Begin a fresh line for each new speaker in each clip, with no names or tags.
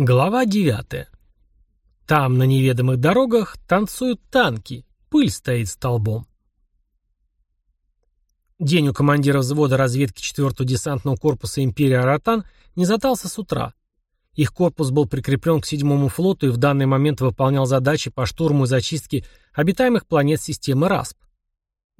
Глава 9. Там, на неведомых дорогах, танцуют танки, пыль стоит столбом. День у командира взвода разведки 4-го десантного корпуса империи Аратан не затался с утра. Их корпус был прикреплен к 7-му флоту и в данный момент выполнял задачи по штурму и зачистке обитаемых планет системы РАСП.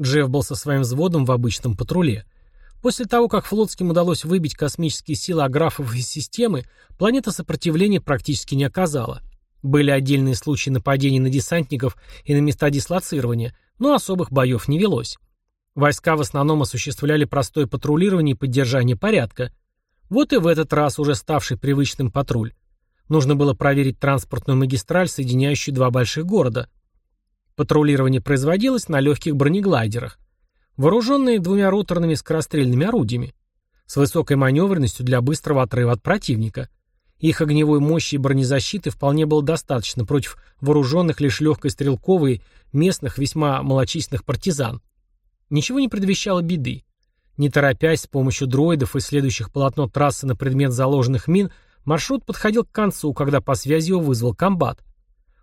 Джефф был со своим взводом в обычном патруле – После того, как флотским удалось выбить космические силы аграфов из системы, планета сопротивления практически не оказала. Были отдельные случаи нападений на десантников и на места дислоцирования, но особых боев не велось. Войска в основном осуществляли простое патрулирование и поддержание порядка. Вот и в этот раз уже ставший привычным патруль. Нужно было проверить транспортную магистраль, соединяющую два больших города. Патрулирование производилось на легких бронеглайдерах вооруженные двумя роторными скорострельными орудиями, с высокой маневренностью для быстрого отрыва от противника. Их огневой мощи и бронезащиты вполне было достаточно против вооруженных лишь легкой стрелковой местных весьма малочисленных партизан. Ничего не предвещало беды. Не торопясь, с помощью дроидов и следующих полотно трассы на предмет заложенных мин, маршрут подходил к концу, когда по связи его вызвал комбат.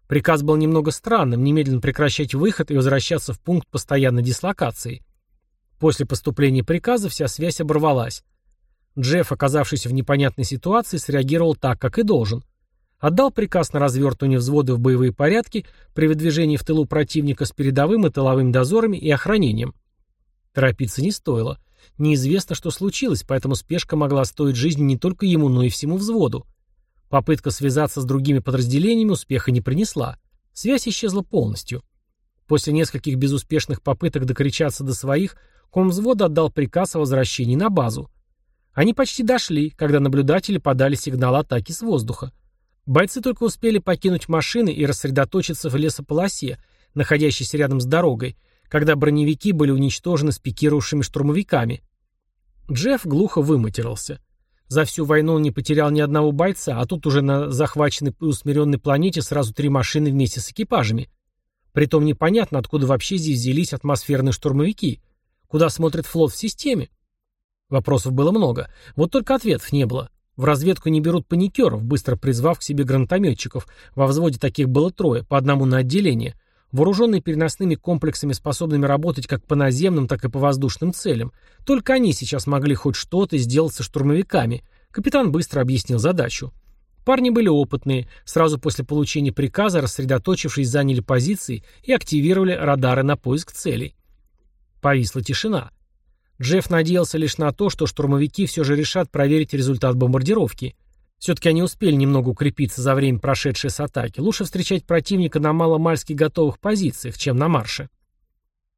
Приказ был немного странным, немедленно прекращать выход и возвращаться в пункт постоянной дислокации. После поступления приказа вся связь оборвалась. Джефф, оказавшийся в непонятной ситуации, среагировал так, как и должен. Отдал приказ на развертывание взвода в боевые порядки при выдвижении в тылу противника с передовым и тыловыми дозорами и охранением. Торопиться не стоило. Неизвестно, что случилось, поэтому спешка могла стоить жизни не только ему, но и всему взводу. Попытка связаться с другими подразделениями успеха не принесла. Связь исчезла полностью. После нескольких безуспешных попыток докричаться до своих, Комвзвод отдал приказ о возвращении на базу. Они почти дошли, когда наблюдатели подали сигнал атаки с воздуха. Бойцы только успели покинуть машины и рассредоточиться в лесополосе, находящейся рядом с дорогой, когда броневики были уничтожены спикировавшими штурмовиками. Джефф глухо выматерился. За всю войну он не потерял ни одного бойца, а тут уже на захваченной и усмиренной планете сразу три машины вместе с экипажами. Притом непонятно, откуда вообще здесь взялись атмосферные штурмовики – Куда смотрит флот в системе? Вопросов было много, вот только ответов не было. В разведку не берут паникеров, быстро призвав к себе гранатометчиков. Во взводе таких было трое, по одному на отделение. Вооруженные переносными комплексами, способными работать как по наземным, так и по воздушным целям. Только они сейчас могли хоть что-то сделать со штурмовиками. Капитан быстро объяснил задачу. Парни были опытные, сразу после получения приказа, рассредоточившись, заняли позиции и активировали радары на поиск целей. Повисла тишина. Джефф надеялся лишь на то, что штурмовики все же решат проверить результат бомбардировки. Все-таки они успели немного укрепиться за время прошедшей с атаки. Лучше встречать противника на маломальски готовых позициях, чем на марше.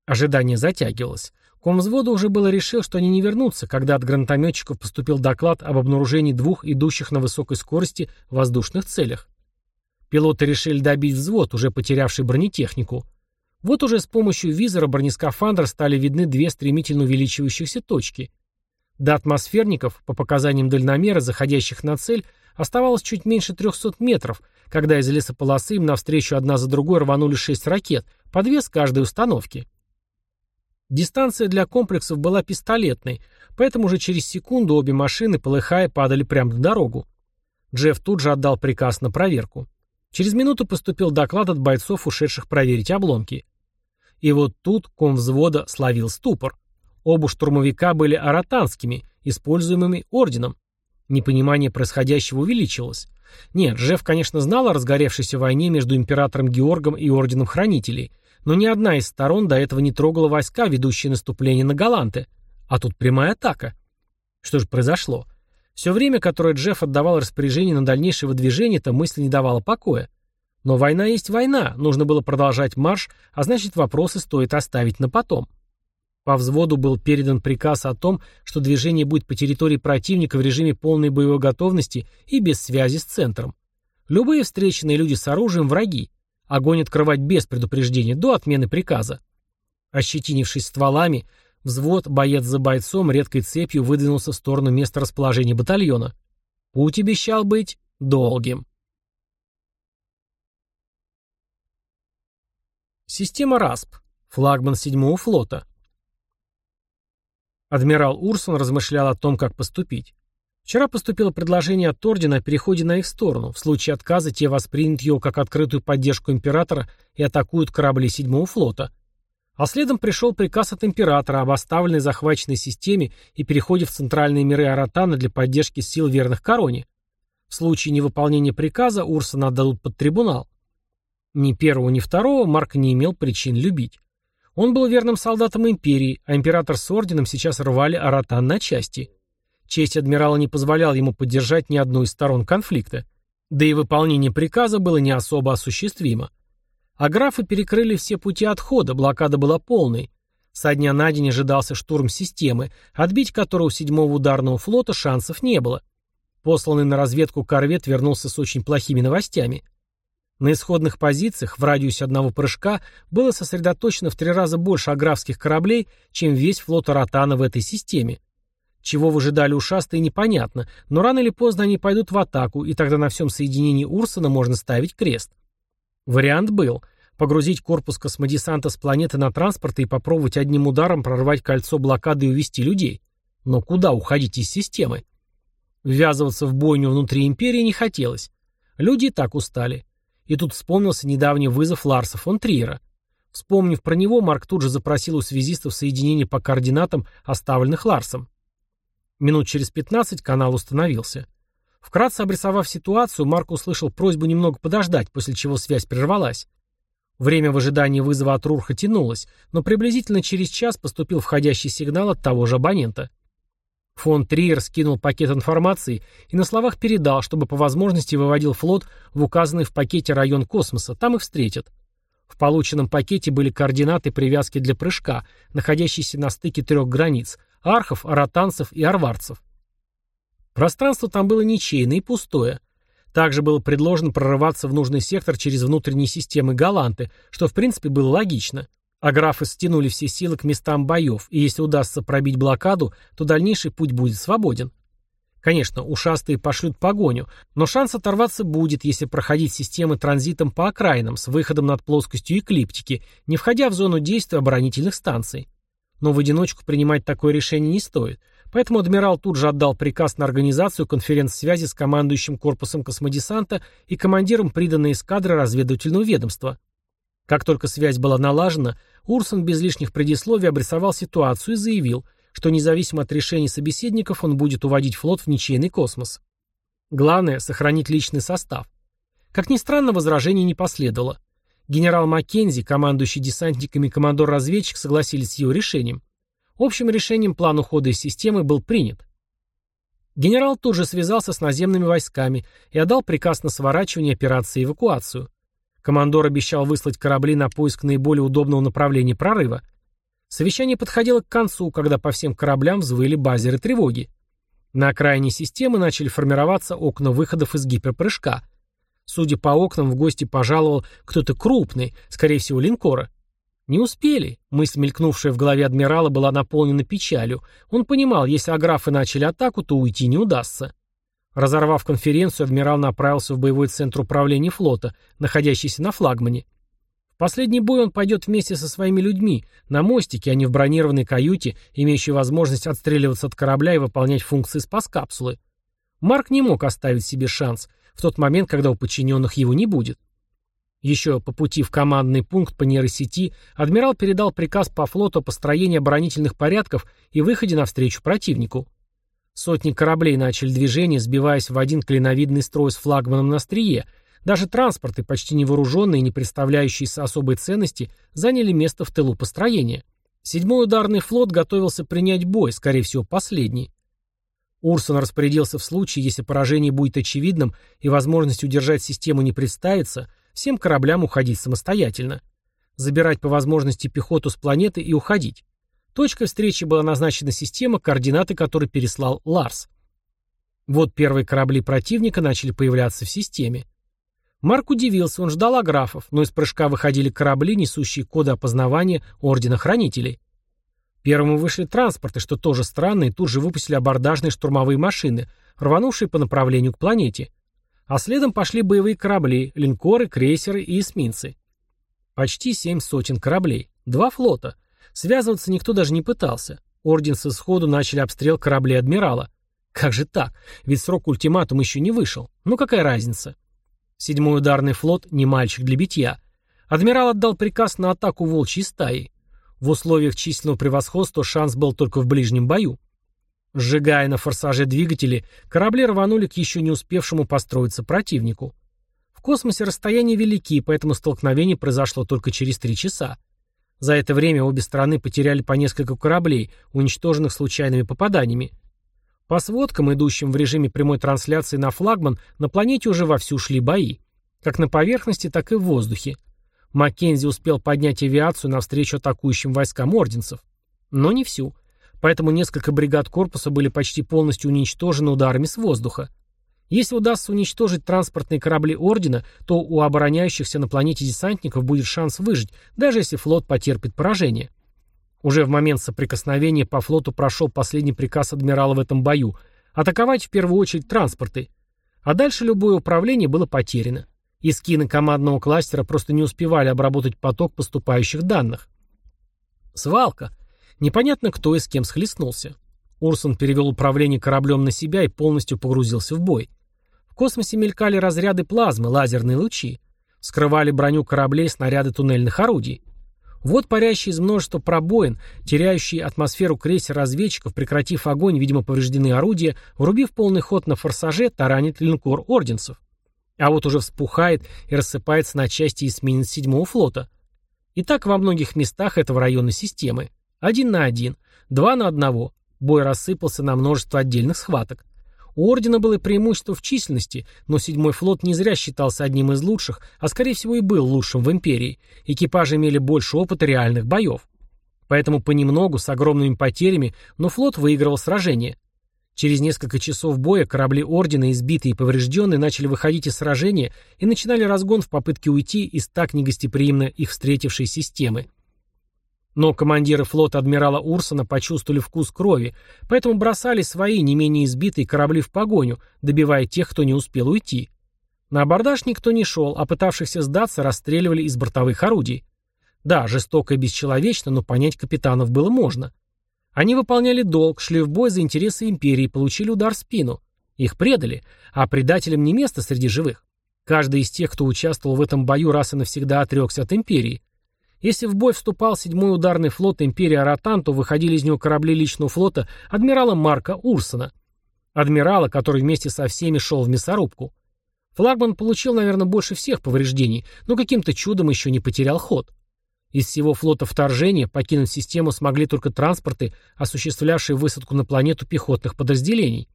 Ожидание затягивалось. Комвзвода уже было решил, что они не вернутся, когда от гранатометчиков поступил доклад об обнаружении двух идущих на высокой скорости воздушных целях. Пилоты решили добить взвод, уже потерявший бронетехнику. Вот уже с помощью визора бронескафандра стали видны две стремительно увеличивающихся точки. До атмосферников, по показаниям дальномера, заходящих на цель, оставалось чуть меньше 300 метров, когда из лесополосы им навстречу одна за другой рванули шесть ракет, по две с каждой установки. Дистанция для комплексов была пистолетной, поэтому уже через секунду обе машины, полыхая, падали прямо на дорогу. Джефф тут же отдал приказ на проверку. Через минуту поступил доклад от бойцов, ушедших проверить обломки. И вот тут ком взвода словил ступор. Оба штурмовика были аратанскими, используемыми орденом. Непонимание происходящего увеличилось. Нет, Джефф, конечно, знал о разгоревшейся войне между императором Георгом и орденом хранителей, но ни одна из сторон до этого не трогала войска, ведущие наступление на Галанты. А тут прямая атака. Что же произошло? Все время, которое Джефф отдавал распоряжение на дальнейшее выдвижение, эта мысль не давала покоя. Но война есть война, нужно было продолжать марш, а значит вопросы стоит оставить на потом. По взводу был передан приказ о том, что движение будет по территории противника в режиме полной боевой готовности и без связи с центром. Любые встреченные люди с оружием – враги. Огонь открывать без предупреждения до отмены приказа. Ощетинившись стволами, Взвод, боец за бойцом, редкой цепью выдвинулся в сторону места расположения батальона. Путь обещал быть долгим. Система РАСП. Флагман седьмого флота. Адмирал Урсон размышлял о том, как поступить. Вчера поступило предложение от Ордена о переходе на их сторону. В случае отказа те воспримут его как открытую поддержку Императора и атакуют корабли Седьмого флота. А следом пришел приказ от Императора об оставленной захваченной системе и переходе в центральные миры Аратана для поддержки сил верных Короне. В случае невыполнения приказа Урсона отдадут под трибунал. Ни первого, ни второго Марк не имел причин любить. Он был верным солдатом Империи, а Император с Орденом сейчас рвали Аратан на части – Честь адмирала не позволяла ему поддержать ни одну из сторон конфликта. Да и выполнение приказа было не особо осуществимо. А графы перекрыли все пути отхода, блокада была полной. Со дня на день ожидался штурм системы, отбить которого у седьмого ударного флота шансов не было. Посланный на разведку корвет вернулся с очень плохими новостями. На исходных позициях в радиусе одного прыжка было сосредоточено в три раза больше аграфских кораблей, чем весь флот Аратана в этой системе. Чего выжидали ушастые, непонятно, но рано или поздно они пойдут в атаку, и тогда на всем соединении Урсона можно ставить крест. Вариант был – погрузить корпус космодесанта с планеты на транспорт и попробовать одним ударом прорвать кольцо блокады и увести людей. Но куда уходить из системы? Ввязываться в бойню внутри Империи не хотелось. Люди и так устали. И тут вспомнился недавний вызов Ларса фон Триера. Вспомнив про него, Марк тут же запросил у связистов соединение по координатам, оставленных Ларсом. Минут через 15 канал установился. Вкратце обрисовав ситуацию, Марк услышал просьбу немного подождать, после чего связь прервалась. Время в ожидании вызова от Рурха тянулось, но приблизительно через час поступил входящий сигнал от того же абонента. Фон Триер скинул пакет информации и на словах передал, чтобы по возможности выводил флот в указанный в пакете район космоса, там их встретят. В полученном пакете были координаты привязки для прыжка, находящиеся на стыке трех границ, архов, аратанцев и арварцев. Пространство там было ничейное и пустое. Также было предложено прорываться в нужный сектор через внутренние системы Галанты, что в принципе было логично. А графы стянули все силы к местам боев, и если удастся пробить блокаду, то дальнейший путь будет свободен. Конечно, ушастые пошлют погоню, но шанс оторваться будет, если проходить системы транзитом по окраинам с выходом над плоскостью эклиптики, не входя в зону действия оборонительных станций. Но в одиночку принимать такое решение не стоит. Поэтому адмирал тут же отдал приказ на организацию конференц-связи с командующим корпусом космодесанта и командиром приданной эскадры разведывательного ведомства. Как только связь была налажена, Урсон без лишних предисловий обрисовал ситуацию и заявил, что независимо от решений собеседников он будет уводить флот в ничейный космос. Главное – сохранить личный состав. Как ни странно, возражений не последовало. Генерал Маккензи, командующий десантниками командор-разведчик, согласились с его решением. Общим решением план ухода из системы был принят. Генерал тут же связался с наземными войсками и отдал приказ на сворачивание операции эвакуацию. Командор обещал выслать корабли на поиск наиболее удобного направления прорыва. Совещание подходило к концу, когда по всем кораблям взвыли базеры тревоги. На окраине системы начали формироваться окна выходов из гиперпрыжка – Судя по окнам, в гости пожаловал кто-то крупный, скорее всего, линкора. Не успели. Мысль, мелькнувшая в голове адмирала, была наполнена печалью. Он понимал, если аграфы начали атаку, то уйти не удастся. Разорвав конференцию, адмирал направился в боевой центр управления флота, находящийся на флагмане. В последний бой он пойдет вместе со своими людьми, на мостике, а не в бронированной каюте, имеющей возможность отстреливаться от корабля и выполнять функции спас-капсулы. Марк не мог оставить себе шанс, в тот момент, когда у подчиненных его не будет. Еще по пути в командный пункт по нейросети адмирал передал приказ по флоту о построении оборонительных порядков и выходе навстречу противнику. Сотни кораблей начали движение, сбиваясь в один клиновидный строй с флагманом на острие. Даже транспорты, почти невооруженные и не представляющиеся особой ценности, заняли место в тылу построения. Седьмой ударный флот готовился принять бой, скорее всего, последний. Урсон распорядился в случае, если поражение будет очевидным и возможность удержать систему не представится, всем кораблям уходить самостоятельно. Забирать по возможности пехоту с планеты и уходить. Точкой встречи была назначена система, координаты которой переслал Ларс. Вот первые корабли противника начали появляться в системе. Марк удивился, он ждал аграфов, но из прыжка выходили корабли, несущие коды опознавания Ордена Хранителей. Первым вышли транспорты, что тоже странно, и тут же выпустили абордажные штурмовые машины, рванувшие по направлению к планете. А следом пошли боевые корабли, линкоры, крейсеры и эсминцы. Почти семь сотен кораблей. Два флота. Связываться никто даже не пытался. Орденцы сходу начали обстрел кораблей адмирала. Как же так? Ведь срок ультиматума еще не вышел. Ну какая разница? Седьмой ударный флот не мальчик для битья. Адмирал отдал приказ на атаку волчьей стаи. В условиях численного превосходства шанс был только в ближнем бою. Сжигая на форсаже двигатели, корабли рванули к еще не успевшему построиться противнику. В космосе расстояния велики, поэтому столкновение произошло только через три часа. За это время обе стороны потеряли по несколько кораблей, уничтоженных случайными попаданиями. По сводкам, идущим в режиме прямой трансляции на флагман, на планете уже вовсю шли бои. Как на поверхности, так и в воздухе. Маккензи успел поднять авиацию навстречу атакующим войскам орденцев. Но не всю. Поэтому несколько бригад корпуса были почти полностью уничтожены ударами с воздуха. Если удастся уничтожить транспортные корабли Ордена, то у обороняющихся на планете десантников будет шанс выжить, даже если флот потерпит поражение. Уже в момент соприкосновения по флоту прошел последний приказ адмирала в этом бою – атаковать в первую очередь транспорты. А дальше любое управление было потеряно. И скины командного кластера просто не успевали обработать поток поступающих данных. Свалка. Непонятно, кто и с кем схлестнулся. Урсон перевел управление кораблем на себя и полностью погрузился в бой. Космосе мелькали разряды плазмы, лазерные лучи. Скрывали броню кораблей снаряды туннельных орудий. Вот парящие из множества пробоин, теряющие атмосферу крейсер-разведчиков, прекратив огонь, видимо, повреждены орудия, врубив полный ход на форсаже, таранит линкор орденцев. А вот уже вспухает и рассыпается на части эсминец седьмого флота. И так во многих местах этого района системы. Один на один, два на одного. Бой рассыпался на множество отдельных схваток. У Ордена было преимущество в численности, но седьмой флот не зря считался одним из лучших, а скорее всего и был лучшим в Империи. Экипажи имели больше опыта реальных боев. Поэтому понемногу, с огромными потерями, но флот выигрывал сражение. Через несколько часов боя корабли Ордена, избитые и поврежденные, начали выходить из сражения и начинали разгон в попытке уйти из так негостеприимно их встретившей системы. Но командиры флота адмирала Урсона почувствовали вкус крови, поэтому бросали свои не менее избитые корабли в погоню, добивая тех, кто не успел уйти. На абордаж никто не шел, а пытавшихся сдаться расстреливали из бортовых орудий. Да, жестоко и бесчеловечно, но понять капитанов было можно. Они выполняли долг, шли в бой за интересы империи получили удар в спину. Их предали, а предателям не место среди живых. Каждый из тех, кто участвовал в этом бою, раз и навсегда отрекся от империи. Если в бой вступал седьмой ударный флот империи Аратан, то выходили из него корабли личного флота адмирала Марка Урсона. Адмирала, который вместе со всеми шел в мясорубку. Флагман получил, наверное, больше всех повреждений, но каким-то чудом еще не потерял ход. Из всего флота вторжения покинуть систему смогли только транспорты, осуществлявшие высадку на планету пехотных подразделений.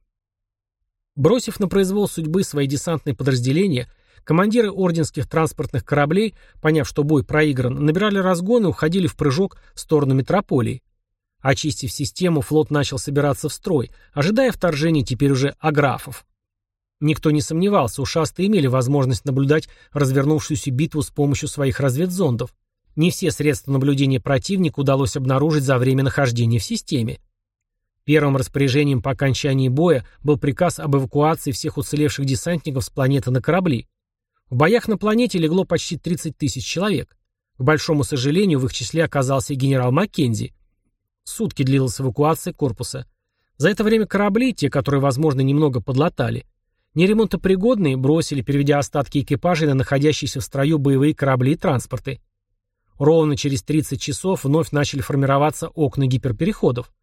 Бросив на произвол судьбы свои десантные подразделения, командиры орденских транспортных кораблей, поняв, что бой проигран, набирали разгон и уходили в прыжок в сторону метрополии. Очистив систему, флот начал собираться в строй, ожидая вторжения теперь уже аграфов. Никто не сомневался, ушастые имели возможность наблюдать развернувшуюся битву с помощью своих разведзондов. Не все средства наблюдения противника удалось обнаружить за время нахождения в системе. Первым распоряжением по окончании боя был приказ об эвакуации всех уцелевших десантников с планеты на корабли. В боях на планете легло почти 30 тысяч человек. К большому сожалению, в их числе оказался генерал Маккензи. Сутки длилась эвакуация корпуса. За это время корабли, те, которые, возможно, немного подлатали, неремонтопригодные, бросили, переведя остатки экипажей на находящиеся в строю боевые корабли и транспорты. Ровно через 30 часов вновь начали формироваться окна гиперпереходов.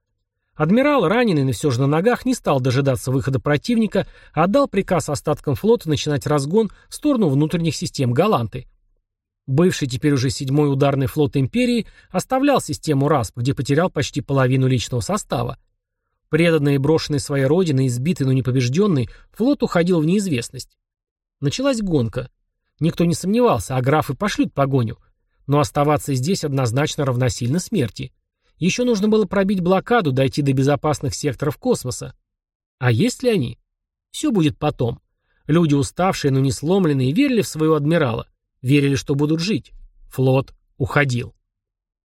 Адмирал, раненый, но все же на ногах, не стал дожидаться выхода противника, а отдал приказ остаткам флота начинать разгон в сторону внутренних систем Галанты. Бывший теперь уже седьмой ударный флот Империи оставлял систему РАСП, где потерял почти половину личного состава. Преданный и брошенный своей родиной, избитый, но не побежденный, флот уходил в неизвестность. Началась гонка. Никто не сомневался, а графы пошлют погоню – но оставаться здесь однозначно равносильно смерти. Еще нужно было пробить блокаду, дойти до безопасных секторов космоса. А есть ли они? Все будет потом. Люди уставшие, но не сломленные, верили в своего адмирала. Верили, что будут жить. Флот уходил.